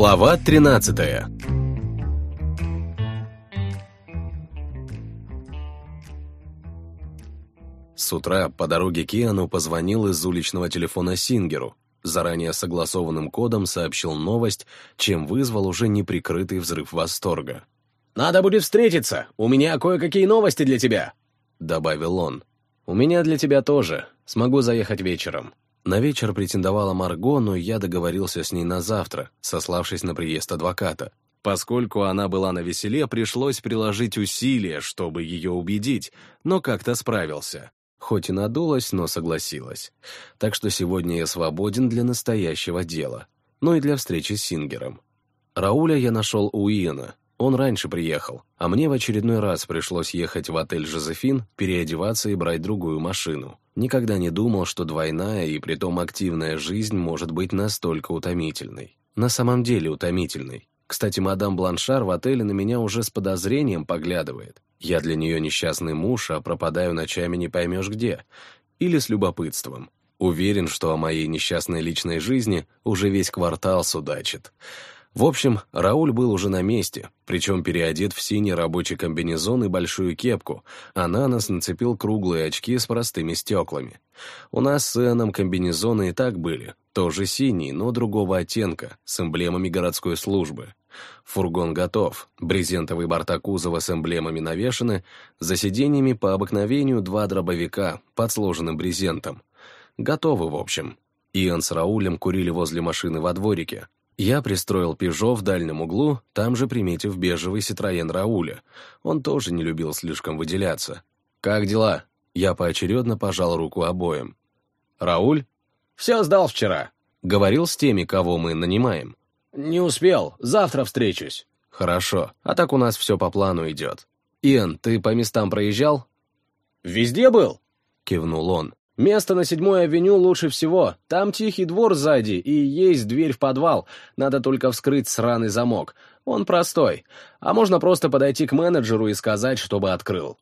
Глава 13 С утра по дороге Киану позвонил из уличного телефона Сингеру, заранее согласованным кодом сообщил новость, чем вызвал уже неприкрытый взрыв восторга. «Надо будет встретиться, у меня кое-какие новости для тебя», — добавил он. «У меня для тебя тоже, смогу заехать вечером». На вечер претендовала Марго, но я договорился с ней на завтра, сославшись на приезд адвоката. Поскольку она была на веселе, пришлось приложить усилия, чтобы ее убедить, но как-то справился. Хоть и надулась, но согласилась. Так что сегодня я свободен для настоящего дела. Ну и для встречи с Сингером. Рауля я нашел у Иена. Он раньше приехал, а мне в очередной раз пришлось ехать в отель «Жозефин», переодеваться и брать другую машину. Никогда не думал, что двойная и притом активная жизнь может быть настолько утомительной. На самом деле утомительной. Кстати, мадам Бланшар в отеле на меня уже с подозрением поглядывает. Я для нее несчастный муж, а пропадаю ночами не поймешь где. Или с любопытством. Уверен, что о моей несчастной личной жизни уже весь квартал судачит. В общем, Рауль был уже на месте, причем переодет в синий рабочий комбинезон и большую кепку, а на нос нацепил круглые очки с простыми стеклами. У нас с Эном комбинезоны и так были, тоже синие, но другого оттенка, с эмблемами городской службы. Фургон готов, брезентовые борта кузова с эмблемами навешаны, за сиденьями по обыкновению два дробовика под сложенным брезентом. Готовы, в общем. Иоанн с Раулем курили возле машины во дворике, я пристроил «Пежо» в дальнем углу, там же приметив бежевый «Ситроен» Рауля. Он тоже не любил слишком выделяться. «Как дела?» Я поочередно пожал руку обоим. «Рауль?» «Все сдал вчера». «Говорил с теми, кого мы нанимаем?» «Не успел. Завтра встречусь». «Хорошо. А так у нас все по плану идет. Иэн, ты по местам проезжал?» «Везде был?» — кивнул он. Место на седьмой авеню лучше всего. Там тихий двор сзади и есть дверь в подвал. Надо только вскрыть сраный замок. Он простой. А можно просто подойти к менеджеру и сказать, чтобы открыл.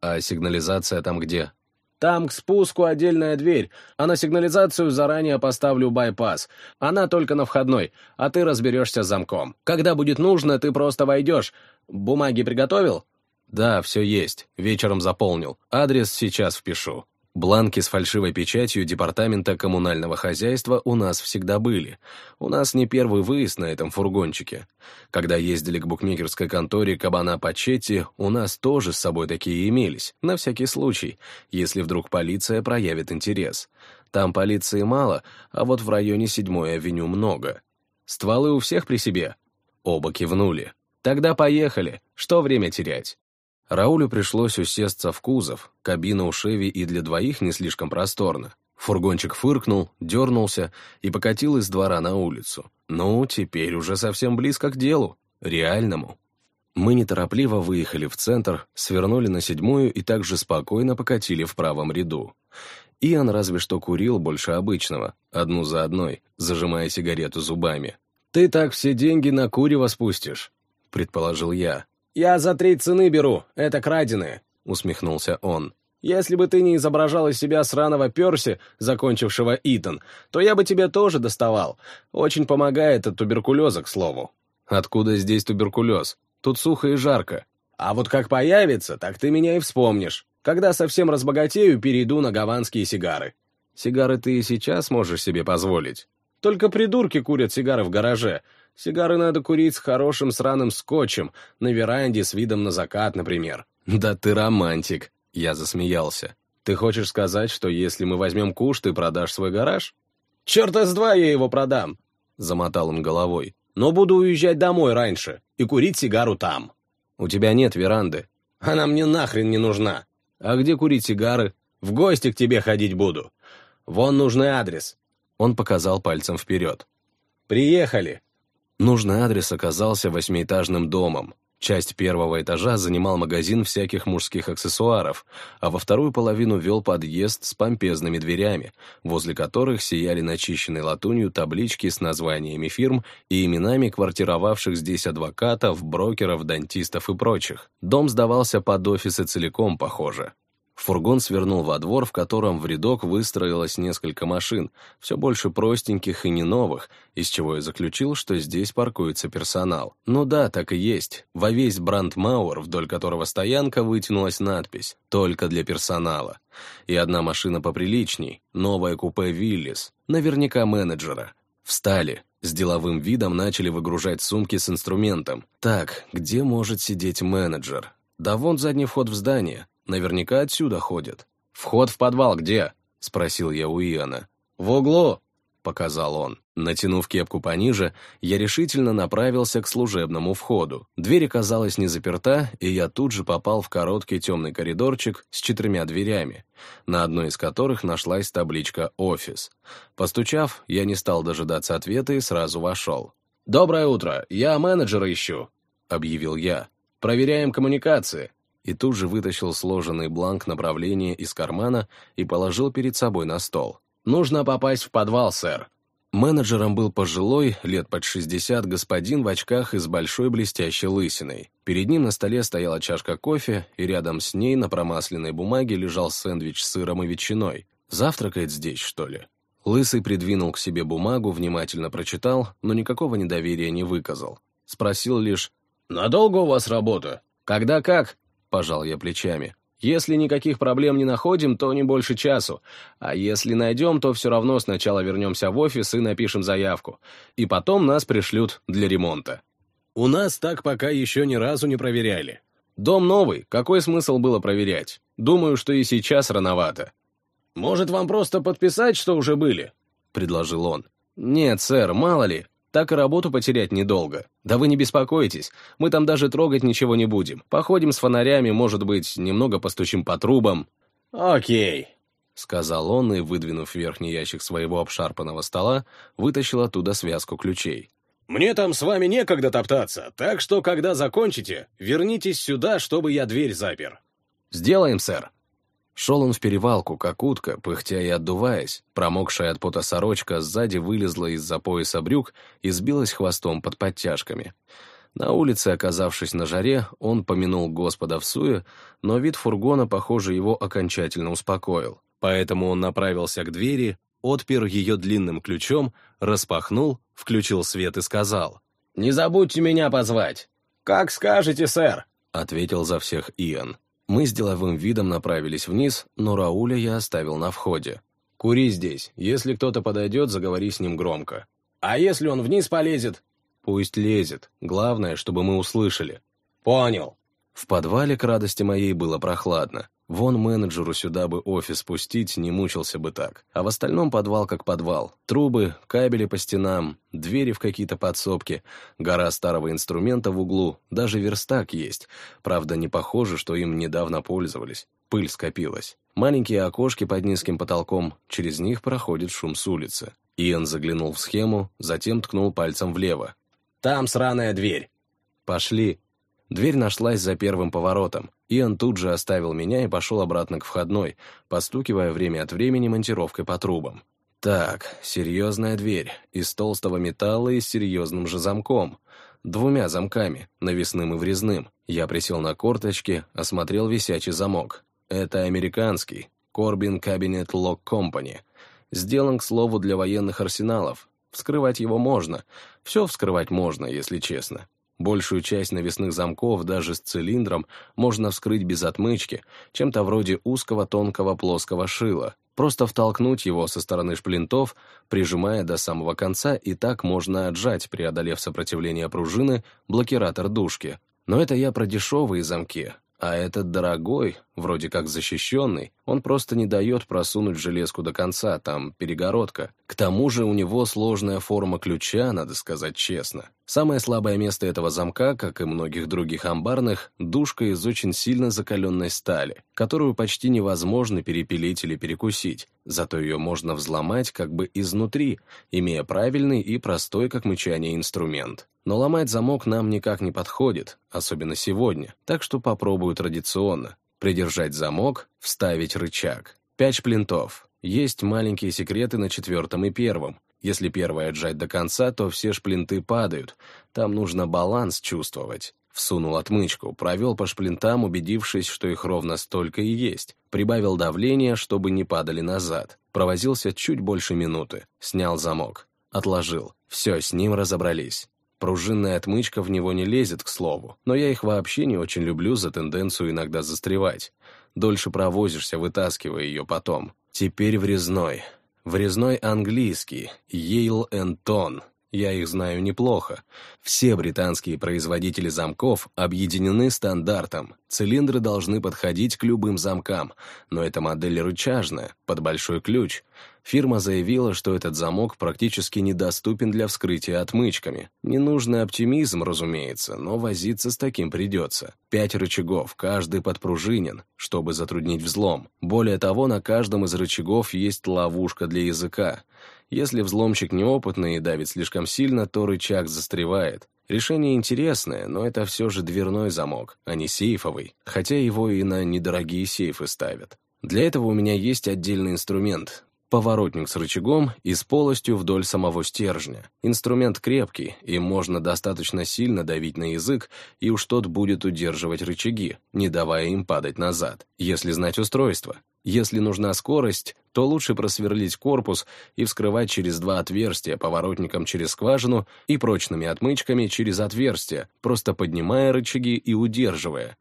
А сигнализация там где? Там к спуску отдельная дверь, а на сигнализацию заранее поставлю байпас. Она только на входной, а ты разберешься с замком. Когда будет нужно, ты просто войдешь. Бумаги приготовил? Да, все есть. Вечером заполнил. Адрес сейчас впишу. Бланки с фальшивой печатью Департамента коммунального хозяйства у нас всегда были. У нас не первый выезд на этом фургончике. Когда ездили к букмекерской конторе Кабана Пачетти, у нас тоже с собой такие имелись, на всякий случай, если вдруг полиция проявит интерес. Там полиции мало, а вот в районе 7-й авеню много. Стволы у всех при себе? Оба кивнули. Тогда поехали, что время терять? Раулю пришлось усесться в кузов, кабина у Шеви и для двоих не слишком просторна. Фургончик фыркнул, дернулся и покатил из двора на улицу. Ну, теперь уже совсем близко к делу, реальному. Мы неторопливо выехали в центр, свернули на седьмую и также спокойно покатили в правом ряду. Иоанн разве что курил больше обычного, одну за одной, зажимая сигарету зубами. «Ты так все деньги на курево спустишь», — предположил я. «Я за три цены беру, это краденые», — усмехнулся он. «Если бы ты не изображал из себя сраного Перси, закончившего Итан, то я бы тебе тоже доставал. Очень помогает от туберкулеза, к слову». «Откуда здесь туберкулез? Тут сухо и жарко». «А вот как появится, так ты меня и вспомнишь. Когда совсем разбогатею, перейду на гаванские сигары». «Сигары ты и сейчас можешь себе позволить». «Только придурки курят сигары в гараже. Сигары надо курить с хорошим сраным скотчем, на веранде с видом на закат, например. «Да ты романтик!» — я засмеялся. «Ты хочешь сказать, что если мы возьмем куш, ты продашь свой гараж?» «Черта с два я его продам!» — замотал он головой. «Но буду уезжать домой раньше и курить сигару там». «У тебя нет веранды». «Она мне нахрен не нужна». «А где курить сигары?» «В гости к тебе ходить буду. Вон нужный адрес». Он показал пальцем вперед. «Приехали». Нужный адрес оказался восьмиэтажным домом. Часть первого этажа занимал магазин всяких мужских аксессуаров, а во вторую половину вел подъезд с помпезными дверями, возле которых сияли начищенной латунью таблички с названиями фирм и именами квартировавших здесь адвокатов, брокеров, дантистов и прочих. Дом сдавался под офисы целиком, похоже. Фургон свернул во двор, в котором в рядок выстроилось несколько машин, все больше простеньких и не новых, из чего я заключил, что здесь паркуется персонал. Ну да, так и есть. Во весь Брандмауэр, вдоль которого стоянка, вытянулась надпись «Только для персонала». И одна машина поприличней, новая купе «Виллис», наверняка менеджера. Встали, с деловым видом начали выгружать сумки с инструментом. Так, где может сидеть менеджер? Да вон задний вход в здание. Наверняка отсюда ходят. «Вход в подвал где?» — спросил я у Иоанна. «В углу», — показал он. Натянув кепку пониже, я решительно направился к служебному входу. Дверь оказалась не заперта, и я тут же попал в короткий темный коридорчик с четырьмя дверями, на одной из которых нашлась табличка «Офис». Постучав, я не стал дожидаться ответа и сразу вошел. «Доброе утро, я менеджера ищу», — объявил я. «Проверяем коммуникации» и тут же вытащил сложенный бланк направления из кармана и положил перед собой на стол. «Нужно попасть в подвал, сэр». Менеджером был пожилой, лет под 60, господин в очках и с большой блестящей лысиной. Перед ним на столе стояла чашка кофе, и рядом с ней на промасленной бумаге лежал сэндвич с сыром и ветчиной. Завтракает здесь, что ли? Лысый придвинул к себе бумагу, внимательно прочитал, но никакого недоверия не выказал. Спросил лишь «Надолго у вас работа?» «Когда как?» Пожал я плечами. Если никаких проблем не находим, то не больше часу. А если найдем, то все равно сначала вернемся в офис и напишем заявку. И потом нас пришлют для ремонта. У нас так пока еще ни разу не проверяли. Дом новый, какой смысл было проверять? Думаю, что и сейчас рановато. Может, вам просто подписать, что уже были? Предложил он. Нет, сэр, мало ли. Так и работу потерять недолго. Да вы не беспокойтесь, мы там даже трогать ничего не будем. Походим с фонарями, может быть, немного постучим по трубам». «Окей», — сказал он и, выдвинув верхний ящик своего обшарпанного стола, вытащил оттуда связку ключей. «Мне там с вами некогда топтаться, так что, когда закончите, вернитесь сюда, чтобы я дверь запер». «Сделаем, сэр», Шел он в перевалку, как утка, пыхтя и отдуваясь. Промокшая от пота сорочка сзади вылезла из-за пояса брюк и сбилась хвостом под подтяжками. На улице, оказавшись на жаре, он помянул Господа в суе, но вид фургона, похоже, его окончательно успокоил. Поэтому он направился к двери, отпер ее длинным ключом, распахнул, включил свет и сказал. «Не забудьте меня позвать!» «Как скажете, сэр!» — ответил за всех Иэн. Мы с деловым видом направились вниз, но Рауля я оставил на входе. «Кури здесь. Если кто-то подойдет, заговори с ним громко. А если он вниз полезет?» «Пусть лезет. Главное, чтобы мы услышали». «Понял». В подвале к радости моей было прохладно. Вон менеджеру сюда бы офис спустить, не мучился бы так. А в остальном подвал как подвал. Трубы, кабели по стенам, двери в какие-то подсобки, гора старого инструмента в углу, даже верстак есть. Правда, не похоже, что им недавно пользовались. Пыль скопилась. Маленькие окошки под низким потолком, через них проходит шум с улицы. Иэн заглянул в схему, затем ткнул пальцем влево. «Там сраная дверь!» «Пошли!» Дверь нашлась за первым поворотом. Иэн тут же оставил меня и пошел обратно к входной, постукивая время от времени монтировкой по трубам. Так, серьезная дверь, из толстого металла и с серьезным же замком. Двумя замками, навесным и врезным. Я присел на корточки, осмотрел висячий замок. Это американский, Corbin Cabinet Lock Company. Сделан, к слову, для военных арсеналов. Вскрывать его можно. Все вскрывать можно, если честно. Большую часть навесных замков даже с цилиндром можно вскрыть без отмычки, чем-то вроде узкого тонкого плоского шила. Просто втолкнуть его со стороны шплинтов, прижимая до самого конца, и так можно отжать, преодолев сопротивление пружины, блокиратор дужки. Но это я про дешевые замки, а этот дорогой, вроде как защищенный, он просто не дает просунуть железку до конца, там перегородка. К тому же у него сложная форма ключа, надо сказать честно. Самое слабое место этого замка, как и многих других амбарных, дужка из очень сильно закаленной стали, которую почти невозможно перепилить или перекусить, зато ее можно взломать как бы изнутри, имея правильный и простой, как мычание, инструмент. Но ломать замок нам никак не подходит, особенно сегодня, так что попробую традиционно. Придержать замок, вставить рычаг. Пять шплинтов. Есть маленькие секреты на четвертом и первом. Если первое отжать до конца, то все шплинты падают. Там нужно баланс чувствовать. Всунул отмычку, провел по шплинтам, убедившись, что их ровно столько и есть. Прибавил давление, чтобы не падали назад. Провозился чуть больше минуты. Снял замок. Отложил. Все, с ним разобрались. Пружинная отмычка в него не лезет, к слову, но я их вообще не очень люблю за тенденцию иногда застревать. Дольше провозишься, вытаскивая ее потом. Теперь врезной. Врезной английский, Yale Энтон. Я их знаю неплохо. Все британские производители замков объединены стандартом. Цилиндры должны подходить к любым замкам, но эта модель рычажная, под большой ключ. Фирма заявила, что этот замок практически недоступен для вскрытия отмычками. Ненужный оптимизм, разумеется, но возиться с таким придется. Пять рычагов, каждый подпружинен, чтобы затруднить взлом. Более того, на каждом из рычагов есть ловушка для языка. Если взломщик неопытный и давит слишком сильно, то рычаг застревает. Решение интересное, но это все же дверной замок, а не сейфовый, хотя его и на недорогие сейфы ставят. Для этого у меня есть отдельный инструмент Поворотник с рычагом и с полостью вдоль самого стержня. Инструмент крепкий, и можно достаточно сильно давить на язык, и уж тот будет удерживать рычаги, не давая им падать назад, если знать устройство. Если нужна скорость, то лучше просверлить корпус и вскрывать через два отверстия поворотником через скважину и прочными отмычками через отверстие, просто поднимая рычаги и удерживая.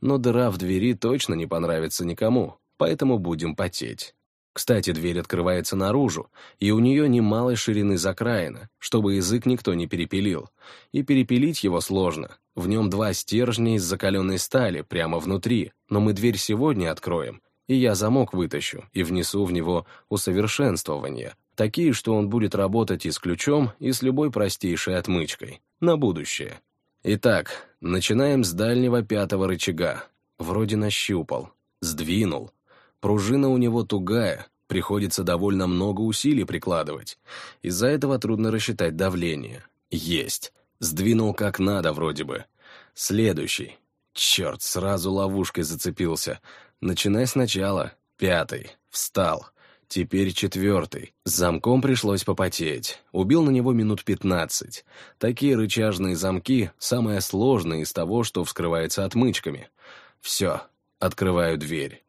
Но дыра в двери точно не понравится никому, поэтому будем потеть. Кстати, дверь открывается наружу, и у нее немалой ширины закраина, чтобы язык никто не перепилил. И перепилить его сложно. В нем два стержня из закаленной стали прямо внутри, но мы дверь сегодня откроем, и я замок вытащу и внесу в него усовершенствования, такие, что он будет работать и с ключом, и с любой простейшей отмычкой. На будущее. Итак, начинаем с дальнего пятого рычага. Вроде нащупал. Сдвинул. Пружина у него тугая, приходится довольно много усилий прикладывать. Из-за этого трудно рассчитать давление. Есть. Сдвинул как надо вроде бы. Следующий. Черт, сразу ловушкой зацепился. Начинай сначала. Пятый. Встал. Теперь четвертый. С замком пришлось попотеть. Убил на него минут пятнадцать. Такие рычажные замки — самое сложное из того, что вскрывается отмычками. Все. Открываю дверь.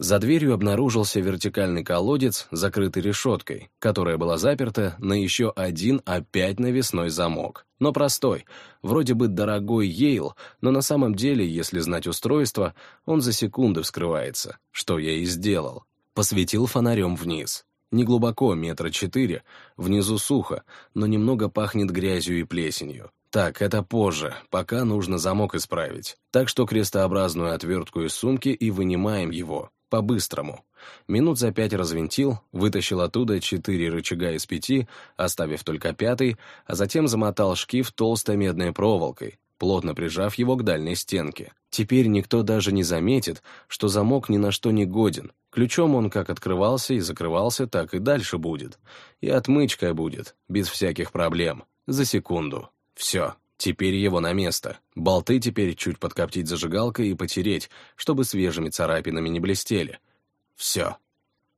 За дверью обнаружился вертикальный колодец, закрытый решеткой, которая была заперта на еще один опять навесной замок. Но простой, вроде бы дорогой Йейл, но на самом деле, если знать устройство, он за секунды вскрывается, что я и сделал. Посветил фонарем вниз. Не глубоко, метра четыре, внизу сухо, но немного пахнет грязью и плесенью. Так, это позже, пока нужно замок исправить. Так что крестообразную отвертку из сумки и вынимаем его. По-быстрому. Минут за пять развинтил, вытащил оттуда четыре рычага из пяти, оставив только пятый, а затем замотал шкив толстой медной проволокой, плотно прижав его к дальней стенке. Теперь никто даже не заметит, что замок ни на что не годен. Ключом он как открывался и закрывался, так и дальше будет. И отмычкой будет, без всяких проблем. За секунду. Все. Теперь его на место. Болты теперь чуть подкоптить зажигалкой и потереть, чтобы свежими царапинами не блестели. Все.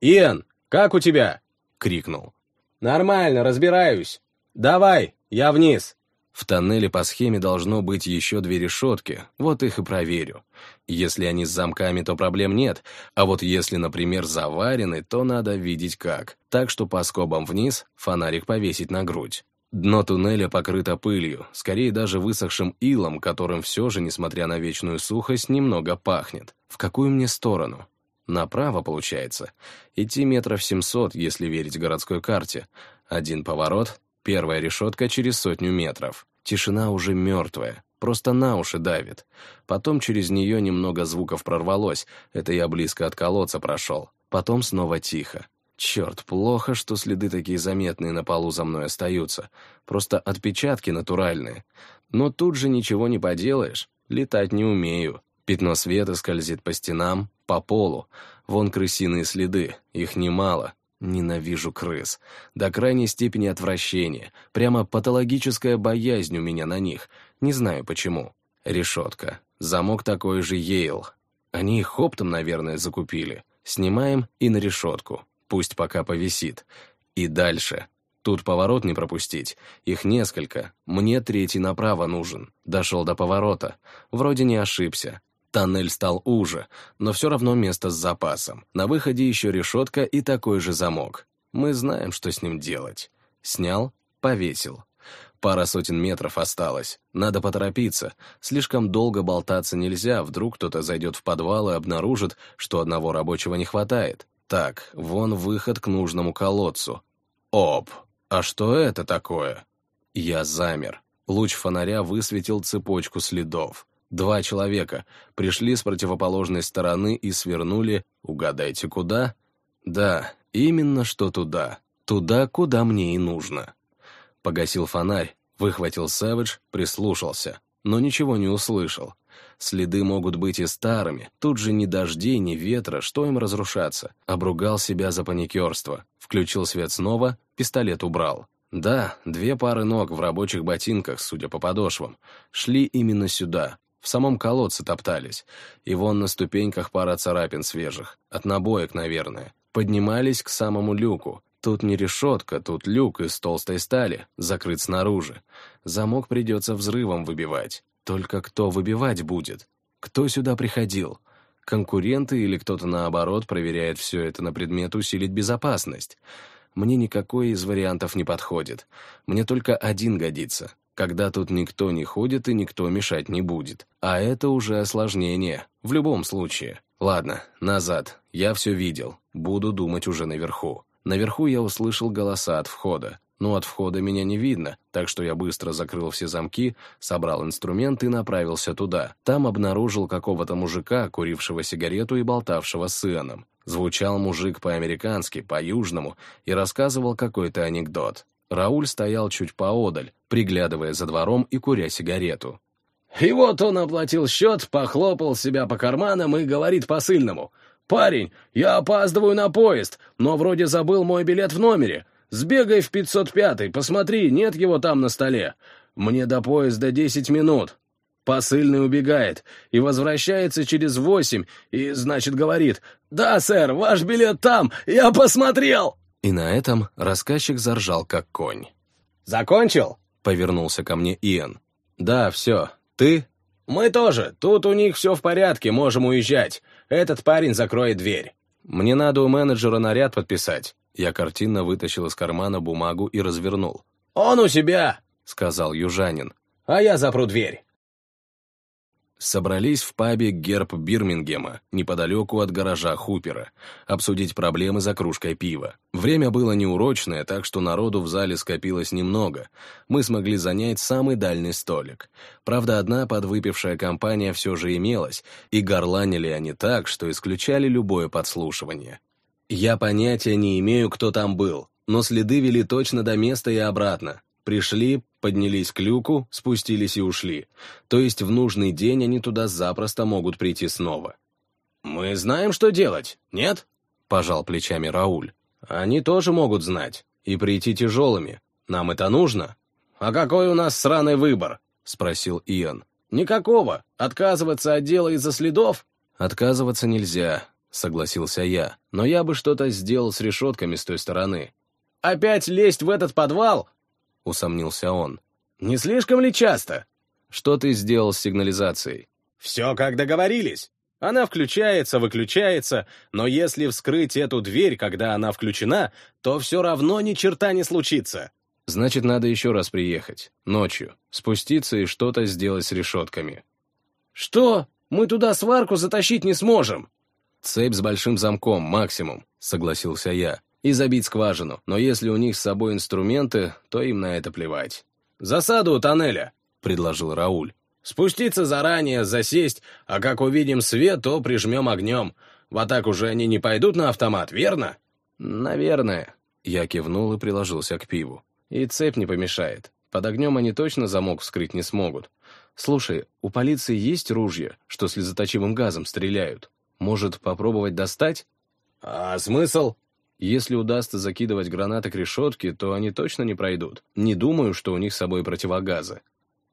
«Иэн, как у тебя?» — крикнул. «Нормально, разбираюсь. Давай, я вниз». В тоннеле по схеме должно быть еще две решетки, вот их и проверю. Если они с замками, то проблем нет, а вот если, например, заварены, то надо видеть как. Так что по скобам вниз фонарик повесить на грудь. Дно туннеля покрыто пылью, скорее даже высохшим илом, которым все же, несмотря на вечную сухость, немного пахнет. В какую мне сторону? Направо, получается. Идти метров семьсот, если верить городской карте. Один поворот, первая решетка через сотню метров. Тишина уже мертвая, просто на уши давит. Потом через нее немного звуков прорвалось, это я близко от колодца прошел. Потом снова тихо. Черт, плохо, что следы такие заметные на полу за мной остаются. Просто отпечатки натуральные. Но тут же ничего не поделаешь. Летать не умею. Пятно света скользит по стенам, по полу. Вон крысиные следы, их немало. Ненавижу крыс. До крайней степени отвращения. Прямо патологическая боязнь у меня на них. Не знаю почему. Решетка. Замок такой же Йейл. Они их оптом, наверное, закупили. Снимаем и на решетку. Пусть пока повисит. И дальше. Тут поворот не пропустить. Их несколько. Мне третий направо нужен. Дошел до поворота. Вроде не ошибся. Тоннель стал уже, но все равно место с запасом. На выходе еще решетка и такой же замок. Мы знаем, что с ним делать. Снял, повесил. Пара сотен метров осталось. Надо поторопиться. Слишком долго болтаться нельзя, вдруг кто-то зайдет в подвал и обнаружит, что одного рабочего не хватает. Так, вон выход к нужному колодцу. Оп! А что это такое? Я замер. Луч фонаря высветил цепочку следов. Два человека пришли с противоположной стороны и свернули, угадайте куда? Да, именно что туда. Туда, куда мне и нужно. Погасил фонарь, выхватил Сэвидж, прислушался, но ничего не услышал. Следы могут быть и старыми, тут же ни дождей, ни ветра, что им разрушаться. Обругал себя за паникерство, включил свет снова, пистолет убрал. Да, две пары ног в рабочих ботинках, судя по подошвам, шли именно сюда, в самом колодце топтались. И вон на ступеньках пара царапин свежих, от набоек, наверное. Поднимались к самому люку, Тут не решетка, тут люк из толстой стали, закрыт снаружи. Замок придется взрывом выбивать. Только кто выбивать будет? Кто сюда приходил? Конкуренты или кто-то наоборот проверяет все это на предмет усилить безопасность? Мне никакой из вариантов не подходит. Мне только один годится, когда тут никто не ходит и никто мешать не будет. А это уже осложнение, в любом случае. Ладно, назад. Я все видел. Буду думать уже наверху. Наверху я услышал голоса от входа. Но от входа меня не видно, так что я быстро закрыл все замки, собрал инструмент и направился туда. Там обнаружил какого-то мужика, курившего сигарету и болтавшего с сыном. Звучал мужик по-американски, по-южному, и рассказывал какой-то анекдот. Рауль стоял чуть поодаль, приглядывая за двором и куря сигарету. И вот он оплатил счет, похлопал себя по карманам и говорит посыльному. «Парень, я опаздываю на поезд, но вроде забыл мой билет в номере. Сбегай в 505-й, посмотри, нет его там на столе. Мне до поезда 10 минут». Посыльный убегает и возвращается через восемь, и, значит, говорит, «Да, сэр, ваш билет там, я посмотрел!» И на этом рассказчик заржал, как конь. «Закончил?» — повернулся ко мне Иэн. «Да, все. Ты?» «Мы тоже. Тут у них все в порядке, можем уезжать. Этот парень закроет дверь. Мне надо у менеджера наряд подписать. Я картинно вытащил из кармана бумагу и развернул. «Он у себя!» — сказал южанин. «А я запру дверь». Собрались в пабе «Герб Бирмингема», неподалеку от гаража Хупера, обсудить проблемы за кружкой пива. Время было неурочное, так что народу в зале скопилось немного. Мы смогли занять самый дальний столик. Правда, одна подвыпившая компания все же имелась, и горланили они так, что исключали любое подслушивание. Я понятия не имею, кто там был, но следы вели точно до места и обратно. Пришли, поднялись к люку, спустились и ушли. То есть в нужный день они туда запросто могут прийти снова. «Мы знаем, что делать, нет?» — пожал плечами Рауль. «Они тоже могут знать. И прийти тяжелыми. Нам это нужно?» «А какой у нас сраный выбор?» — спросил Иэн. «Никакого. Отказываться от дела из-за следов?» «Отказываться нельзя», — согласился я. «Но я бы что-то сделал с решетками с той стороны». «Опять лезть в этот подвал? — усомнился он. «Не слишком ли часто?» «Что ты сделал с сигнализацией?» «Все как договорились. Она включается, выключается, но если вскрыть эту дверь, когда она включена, то все равно ни черта не случится». «Значит, надо еще раз приехать. Ночью. Спуститься и что-то сделать с решетками». «Что? Мы туда сварку затащить не сможем». «Цепь с большим замком, максимум», — согласился я и забить скважину, но если у них с собой инструменты, то им на это плевать. «Засаду у тоннеля», — предложил Рауль. «Спуститься заранее, засесть, а как увидим свет, то прижмем огнем. В атаку же они не пойдут на автомат, верно?» «Наверное». Я кивнул и приложился к пиву. «И цепь не помешает. Под огнем они точно замок вскрыть не смогут. Слушай, у полиции есть ружья, что слезоточивым газом стреляют? Может, попробовать достать?» «А смысл?» Если удастся закидывать гранаты к решетке, то они точно не пройдут. Не думаю, что у них с собой противогазы.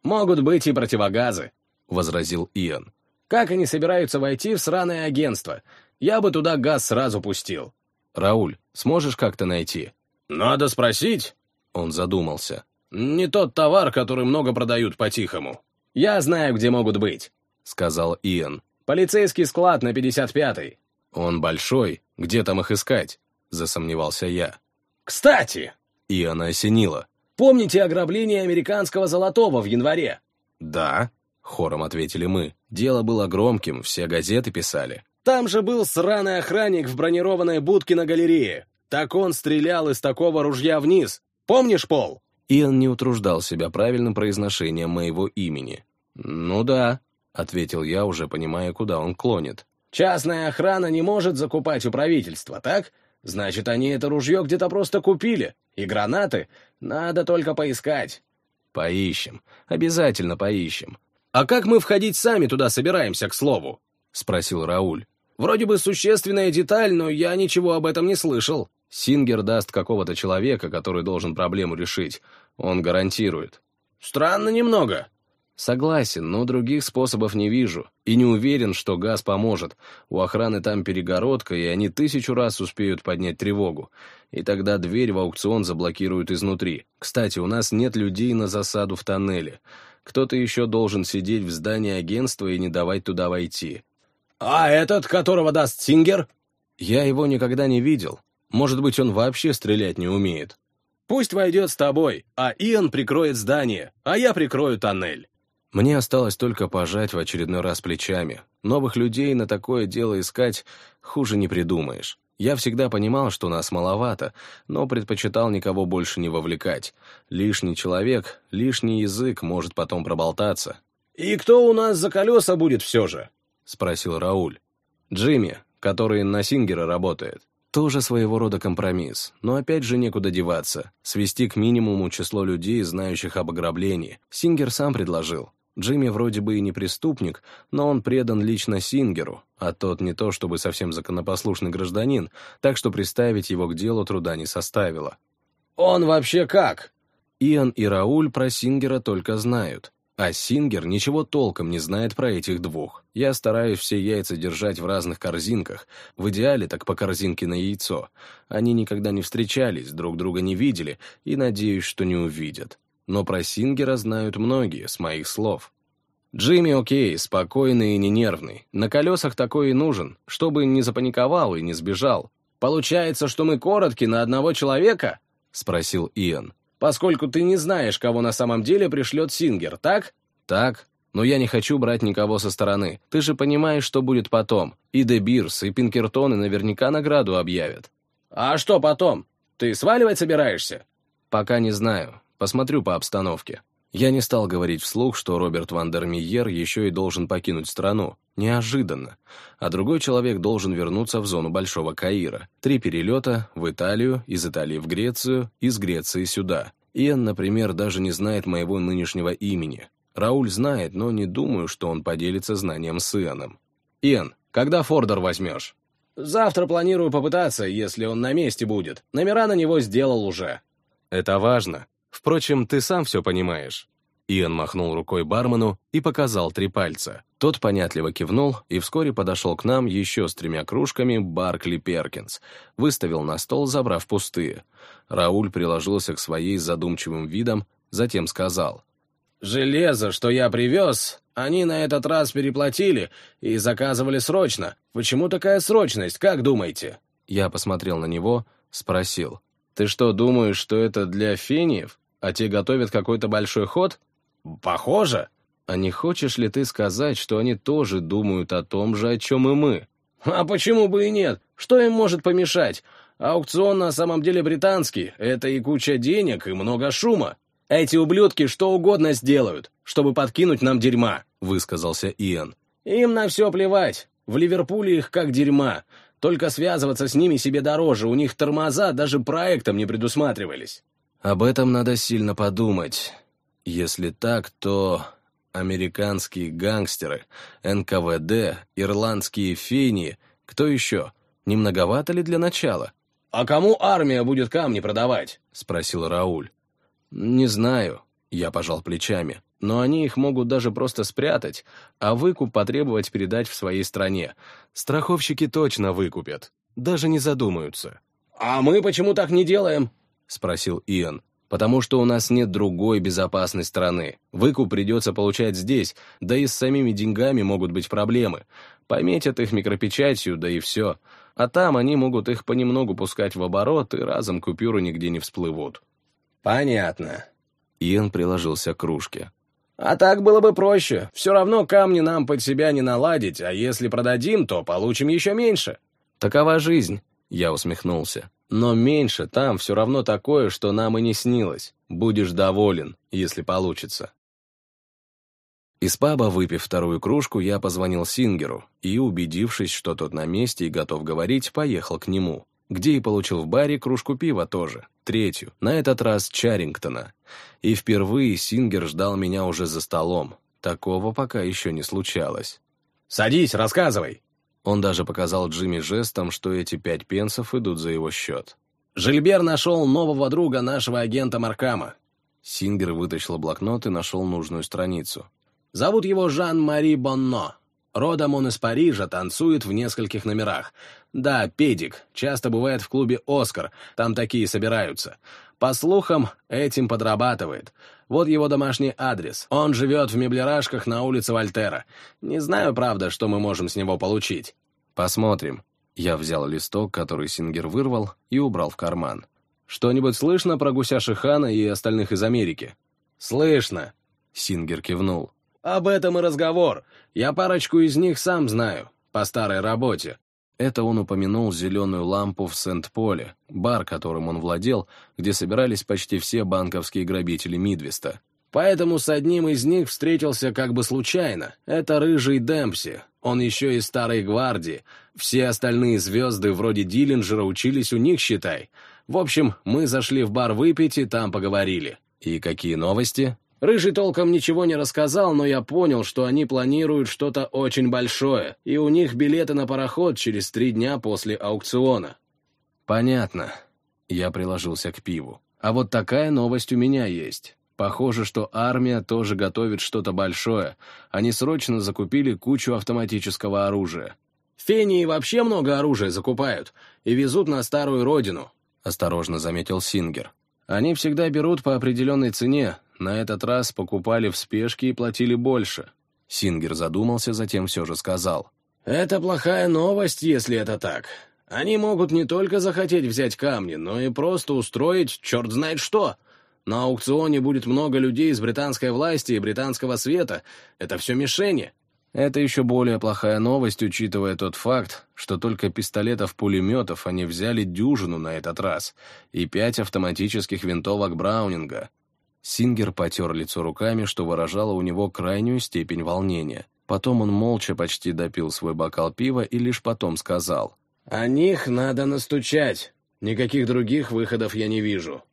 «Могут быть и противогазы», — возразил Иэн. «Как они собираются войти в сраное агентство? Я бы туда газ сразу пустил». «Рауль, сможешь как-то найти?» «Надо спросить». Он задумался. «Не тот товар, который много продают по-тихому. Я знаю, где могут быть», — сказал Иэн. «Полицейский склад на 55-й». «Он большой. Где там их искать?» — засомневался я. «Кстати!» — Иоанна осенила. «Помните ограбление американского золотого в январе?» «Да», — хором ответили мы. Дело было громким, все газеты писали. «Там же был сраный охранник в бронированной будке на галерее. Так он стрелял из такого ружья вниз. Помнишь, Пол?» Иоанн не утруждал себя правильным произношением моего имени. «Ну да», — ответил я, уже понимая, куда он клонит. «Частная охрана не может закупать у правительства, так? Значит, они это ружье где-то просто купили. И гранаты надо только поискать». «Поищем. Обязательно поищем». «А как мы входить сами туда собираемся, к слову?» — спросил Рауль. «Вроде бы существенная деталь, но я ничего об этом не слышал». Сингер даст какого-то человека, который должен проблему решить. Он гарантирует. «Странно немного», Согласен, но других способов не вижу. И не уверен, что газ поможет. У охраны там перегородка, и они тысячу раз успеют поднять тревогу. И тогда дверь в аукцион заблокируют изнутри. Кстати, у нас нет людей на засаду в тоннеле. Кто-то еще должен сидеть в здании агентства и не давать туда войти. «А этот, которого даст Сингер?» Я его никогда не видел. Может быть, он вообще стрелять не умеет. «Пусть войдет с тобой, а Иэн прикроет здание, а я прикрою тоннель». Мне осталось только пожать в очередной раз плечами. Новых людей на такое дело искать хуже не придумаешь. Я всегда понимал, что нас маловато, но предпочитал никого больше не вовлекать. Лишний человек, лишний язык может потом проболтаться. «И кто у нас за колеса будет все же?» — спросил Рауль. «Джимми, который на Сингера работает. Тоже своего рода компромисс, но опять же некуда деваться. Свести к минимуму число людей, знающих об ограблении. Сингер сам предложил. Джимми вроде бы и не преступник, но он предан лично Сингеру, а тот не то чтобы совсем законопослушный гражданин, так что приставить его к делу труда не составило. «Он вообще как?» Иэн и Рауль про Сингера только знают, а Сингер ничего толком не знает про этих двух. Я стараюсь все яйца держать в разных корзинках, в идеале так по корзинке на яйцо. Они никогда не встречались, друг друга не видели и надеюсь, что не увидят но про Сингера знают многие, с моих слов. Джимми окей, спокойный и не нервный. На колесах такой и нужен, чтобы не запаниковал и не сбежал. «Получается, что мы коротки на одного человека?» — спросил Иэн. «Поскольку ты не знаешь, кого на самом деле пришлет Сингер, так?» «Так. Но я не хочу брать никого со стороны. Ты же понимаешь, что будет потом. И Де Бирс, и Пинкертоны наверняка награду объявят». «А что потом? Ты сваливать собираешься?» «Пока не знаю. Посмотрю по обстановке. Я не стал говорить вслух, что Роберт Вандермиер еще и должен покинуть страну. Неожиданно. А другой человек должен вернуться в зону Большого Каира. Три перелета в Италию, из Италии в Грецию, из Греции сюда. Иэн, например, даже не знает моего нынешнего имени. Рауль знает, но не думаю, что он поделится знанием с Иэном. «Иэн, когда Фордер возьмешь?» «Завтра планирую попытаться, если он на месте будет. Номера на него сделал уже». «Это важно. Впрочем, ты сам все понимаешь». Иэн махнул рукой бармену и показал три пальца. Тот понятливо кивнул и вскоре подошел к нам еще с тремя кружками Баркли Перкинс, выставил на стол, забрав пустые. Рауль приложился к своей задумчивым видом, затем сказал. «Железо, что я привез, они на этот раз переплатили и заказывали срочно. Почему такая срочность, как думаете?» Я посмотрел на него, спросил. «Ты что, думаешь, что это для фениев?» А те готовят какой-то большой ход? Похоже. А не хочешь ли ты сказать, что они тоже думают о том же, о чем и мы? А почему бы и нет? Что им может помешать? Аукцион на самом деле британский. Это и куча денег, и много шума. Эти ублюдки что угодно сделают, чтобы подкинуть нам дерьма, высказался Иэн. Им на все плевать. В Ливерпуле их как дерьма. Только связываться с ними себе дороже, у них тормоза даже проектом не предусматривались. Об этом надо сильно подумать. Если так, то американские гангстеры, НКВД, ирландские фени, кто еще? Не многовато ли для начала? «А кому армия будет камни продавать?» — спросил Рауль. «Не знаю», — я пожал плечами. «Но они их могут даже просто спрятать, а выкуп потребовать передать в своей стране. Страховщики точно выкупят, даже не задумаются». «А мы почему так не делаем?» — спросил Иэн. потому что у нас нет другой безопасной страны. Выкуп придется получать здесь, да и с самими деньгами могут быть проблемы. Пометят их микропечатью, да и все. А там они могут их понемногу пускать в оборот, и разом купюры нигде не всплывут. Понятно. Иэн приложился к кружке. А так было бы проще. Все равно камни нам под себя не наладить, а если продадим, то получим еще меньше. Такова жизнь, я усмехнулся. Но меньше там все равно такое, что нам и не снилось. Будешь доволен, если получится. Из паба, выпив вторую кружку, я позвонил Сингеру и, убедившись, что тот на месте и готов говорить, поехал к нему, где и получил в баре кружку пива тоже, третью, на этот раз Чарингтона. И впервые Сингер ждал меня уже за столом. Такого пока еще не случалось. «Садись, рассказывай!» Он даже показал Джимми жестом, что эти пять пенсов идут за его счет. «Жильбер нашел нового друга нашего агента Маркама». Сингер вытащил блокнот и нашел нужную страницу. Зовут его Жан-Мари Бонно. Родом он из Парижа, танцует в нескольких номерах. Да, педик, часто бывает в клубе «Оскар», там такие собираются. По слухам, этим подрабатывает. Вот его домашний адрес. Он живет в меблерашках на улице Вольтера. Не знаю, правда, что мы можем с него получить. Посмотрим. Я взял листок, который Сингер вырвал, и убрал в карман. Что-нибудь слышно про гуся Шихана и остальных из Америки? Слышно. Сингер кивнул. «Об этом и разговор. Я парочку из них сам знаю, по старой работе». Это он упомянул зеленую лампу в Сент-Поле, бар, которым он владел, где собирались почти все банковские грабители Мидвеста. Поэтому с одним из них встретился как бы случайно. Это рыжий Демпси. Он еще из старой гвардии. Все остальные звезды вроде Диллинджера учились у них, считай. В общем, мы зашли в бар выпить и там поговорили. И какие новости? Рыжий толком ничего не рассказал, но я понял, что они планируют что-то очень большое, и у них билеты на пароход через три дня после аукциона. Понятно. Я приложился к пиву. А вот такая новость у меня есть. Похоже, что армия тоже готовит что-то большое. Они срочно закупили кучу автоматического оружия. Фении вообще много оружия закупают и везут на старую родину, — осторожно заметил Сингер. Они всегда берут по определенной цене, на этот раз покупали в спешке и платили больше. Сингер задумался, затем все же сказал. «Это плохая новость, если это так. Они могут не только захотеть взять камни, но и просто устроить черт знает что. На аукционе будет много людей из британской власти и британского света. Это все мишени». Это еще более плохая новость, учитывая тот факт, что только пистолетов-пулеметов они взяли дюжину на этот раз и пять автоматических винтовок Браунинга. Сингер потер лицо руками, что выражало у него крайнюю степень волнения. Потом он молча почти допил свой бокал пива и лишь потом сказал. «О них надо настучать. Никаких других выходов я не вижу».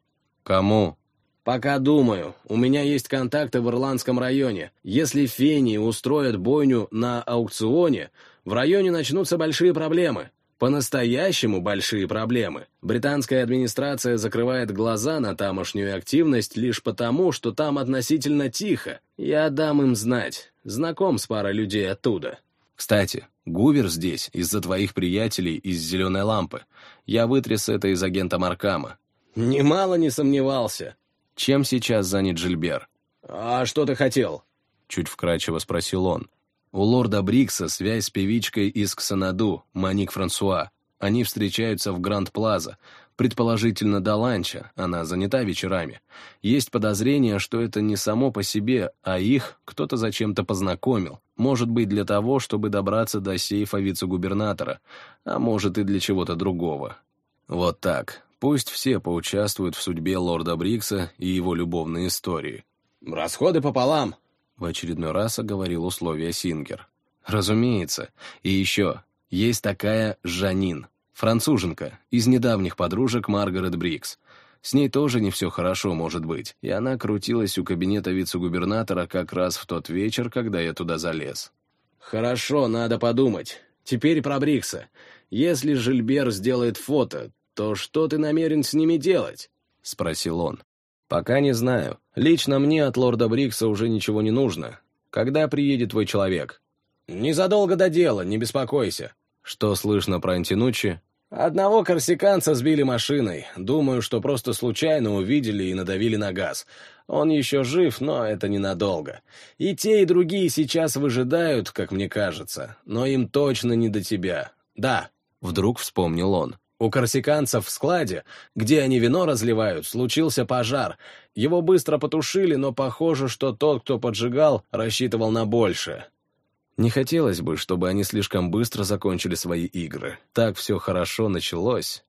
«Кому?» «Пока думаю. У меня есть контакты в Ирландском районе. Если фении устроят бойню на аукционе, в районе начнутся большие проблемы. По-настоящему большие проблемы. Британская администрация закрывает глаза на тамошнюю активность лишь потому, что там относительно тихо. Я дам им знать. Знаком с парой людей оттуда. Кстати, Гувер здесь из-за твоих приятелей из «Зеленой лампы». Я вытряс это из агента Маркама. Немало не сомневался. Чем сейчас занят Жильбер? А что ты хотел? Чуть вкрадчиво спросил он. У лорда Брикса связь с певичкой из Ксанаду, Маник Франсуа. Они встречаются в Гранд-Плаза, предположительно до ланча, она занята вечерами. Есть подозрение, что это не само по себе, а их кто-то зачем-то познакомил. Может быть, для того, чтобы добраться до сейфа вице-губернатора, а может и для чего-то другого. Вот так. Пусть все поучаствуют в судьбе лорда Брикса и его любовной истории. «Расходы пополам», в очередной раз оговорил условия Сингер. Разумеется. И еще, есть такая Жанин, француженка, из недавних подружек Маргарет Брикс. С ней тоже не все хорошо может быть, и она крутилась у кабинета вице-губернатора как раз в тот вечер, когда я туда залез. «Хорошо, надо подумать. Теперь про Брикса. Если Жильбер сделает фото, то что ты намерен с ними делать?» — спросил он. «Пока не знаю. Лично мне от лорда Брикса уже ничего не нужно. Когда приедет твой человек?» «Незадолго до дела, не беспокойся». «Что слышно про Антинучи?» Одного корсиканца сбили машиной. Думаю, что просто случайно увидели и надавили на газ. Он еще жив, но это ненадолго. И те, и другие сейчас выжидают, как мне кажется. Но им точно не до тебя. Да, вдруг вспомнил он. У корсиканцев в складе, где они вино разливают, случился пожар. Его быстро потушили, но похоже, что тот, кто поджигал, рассчитывал на большее. Не хотелось бы, чтобы они слишком быстро закончили свои игры. Так все хорошо началось.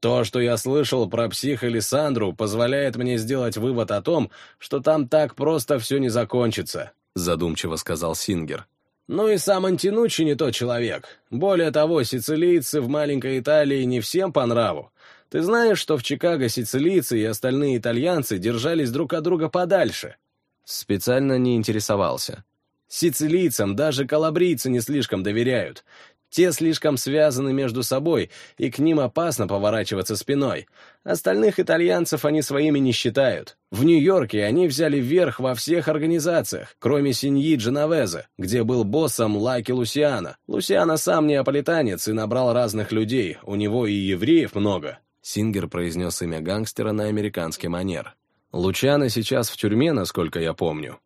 То, что я слышал про психа Лиссандру, позволяет мне сделать вывод о том, что там так просто все не закончится», — задумчиво сказал Сингер. «Ну и сам Антинучи не тот человек. Более того, сицилийцы в маленькой Италии не всем по нраву. Ты знаешь, что в Чикаго сицилийцы и остальные итальянцы держались друг от друга подальше?» Специально не интересовался. Сицилийцам даже калабрийцы не слишком доверяют. Те слишком связаны между собой, и к ним опасно поворачиваться спиной. Остальных итальянцев они своими не считают. В Нью-Йорке они взяли верх во всех организациях, кроме Синьи Дженовеза, где был боссом Лаки Лусиана. Лусиана сам неаполитанец и набрал разных людей, у него и евреев много. Сингер произнес имя гангстера на американский манер. Лучано сейчас в тюрьме, насколько я помню.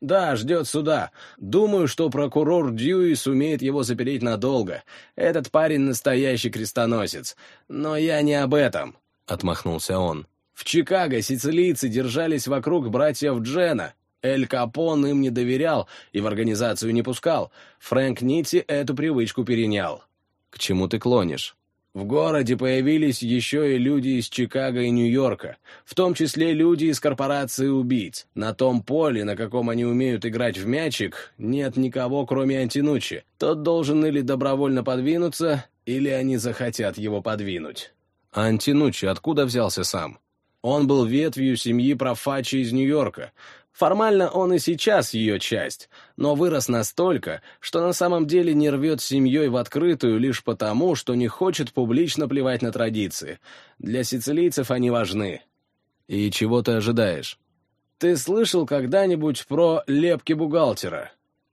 «Да, ждет суда. Думаю, что прокурор Дьюи сумеет его запереть надолго. Этот парень настоящий крестоносец. Но я не об этом», — отмахнулся он. «В Чикаго сицилийцы держались вокруг братьев Джена. Эль Капон им не доверял и в организацию не пускал. Фрэнк Нитти эту привычку перенял». «К чему ты клонишь?» В городе появились еще и люди из Чикаго и Нью-Йорка, в том числе люди из корпорации убийц. На том поле, на каком они умеют играть в мячик, нет никого, кроме Антинучи. Тот должен или добровольно подвинуться, или они захотят его подвинуть. Антинучи откуда взялся сам? Он был ветвью семьи Профачи из Нью-Йорка. Формально он и сейчас ее часть, но вырос настолько, что на самом деле не рвет с семьей в открытую лишь потому, что не хочет публично плевать на традиции. Для сицилийцев они важны. И чего ты ожидаешь? Ты слышал когда-нибудь про лепки бухгалтера?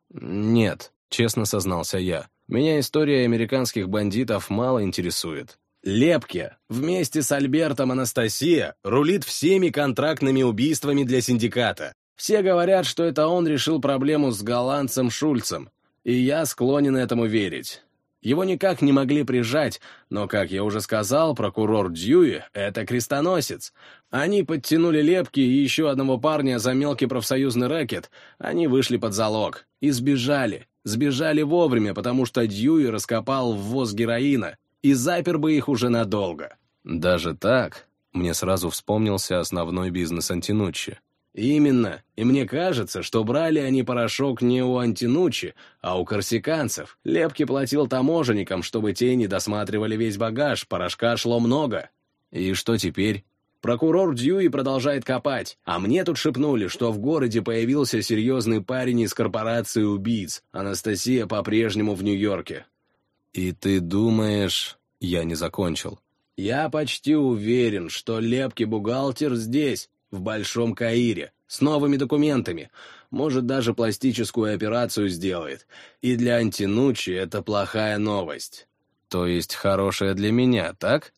Нет, честно сознался я. Меня история американских бандитов мало интересует. Лепке вместе с Альбертом Анастасия рулит всеми контрактными убийствами для синдиката. Все говорят, что это он решил проблему с голландцем Шульцем, и я склонен этому верить. Его никак не могли прижать, но, как я уже сказал, прокурор Дьюи — это крестоносец. Они подтянули лепки и еще одного парня за мелкий профсоюзный рэкет, они вышли под залог и сбежали. Сбежали вовремя, потому что Дьюи раскопал ввоз героина, и запер бы их уже надолго. Даже так, мне сразу вспомнился основной бизнес Антинуччи. Именно, и мне кажется, что брали они порошок не у Антинучи, а у корсиканцев. Лепки платил таможенникам, чтобы те не досматривали весь багаж, порошка шло много. И что теперь? Прокурор Дьюи продолжает копать, а мне тут шепнули, что в городе появился серьезный парень из корпорации убийц. Анастасия по-прежнему в Нью-Йорке. «И ты думаешь...» Я не закончил. «Я почти уверен, что лепкий бухгалтер здесь, в Большом Каире, с новыми документами. Может, даже пластическую операцию сделает. И для Антинучи это плохая новость». «То есть хорошая для меня, так?»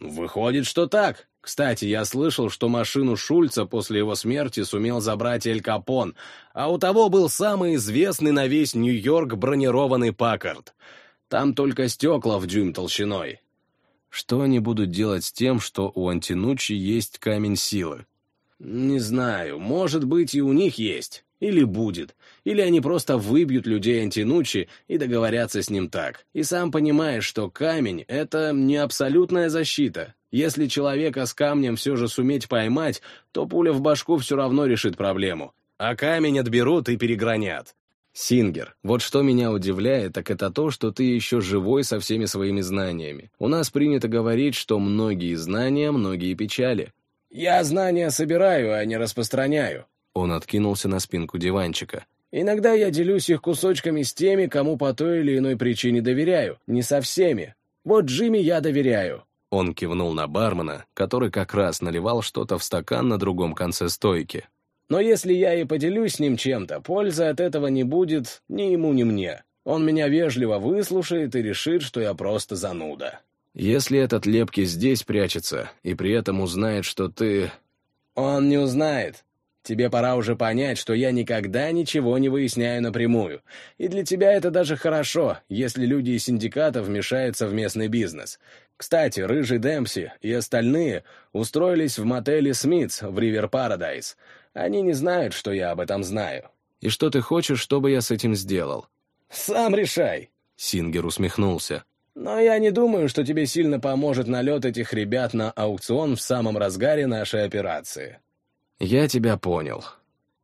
«Выходит, что так. Кстати, я слышал, что машину Шульца после его смерти сумел забрать Эль Капон, а у того был самый известный на весь Нью-Йорк бронированный Паккард. Там только стекла в дюйм толщиной. Что они будут делать с тем, что у Антинучи есть камень силы? Не знаю, может быть и у них есть. Или будет. Или они просто выбьют людей Антинучи и договорятся с ним так. И сам понимаешь, что камень — это не абсолютная защита. Если человека с камнем все же суметь поймать, то пуля в башку все равно решит проблему. А камень отберут и перегранят. Сингер, вот что меня удивляет, так это то, что ты еще живой со всеми своими знаниями. У нас принято говорить, что многие знания, многие печали. Я знания собираю, а не распространяю. Он откинулся на спинку диванчика. Иногда я делюсь их кусочками с теми, кому по той или иной причине доверяю. Не со всеми. Вот Джимми я доверяю. Он кивнул на бармена, который как раз наливал что-то в стакан на другом конце стойки. Но если я и поделюсь с ним чем-то, пользы от этого не будет ни ему, ни мне. Он меня вежливо выслушает и решит, что я просто зануда. Если этот лепки здесь прячется и при этом узнает, что ты... Он не узнает. Тебе пора уже понять, что я никогда ничего не выясняю напрямую. И для тебя это даже хорошо, если люди из синдиката вмешаются в местный бизнес. Кстати, Рыжий Демпси и остальные устроились в мотеле «Смитс» в Ривер Парадайз. Они не знают, что я об этом знаю. И что ты хочешь, чтобы я с этим сделал? Сам решай. Сингер усмехнулся. Но я не думаю, что тебе сильно поможет налет этих ребят на аукцион в самом разгаре нашей операции. «Я тебя понял.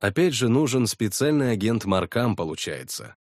Опять же нужен специальный агент Маркам, получается.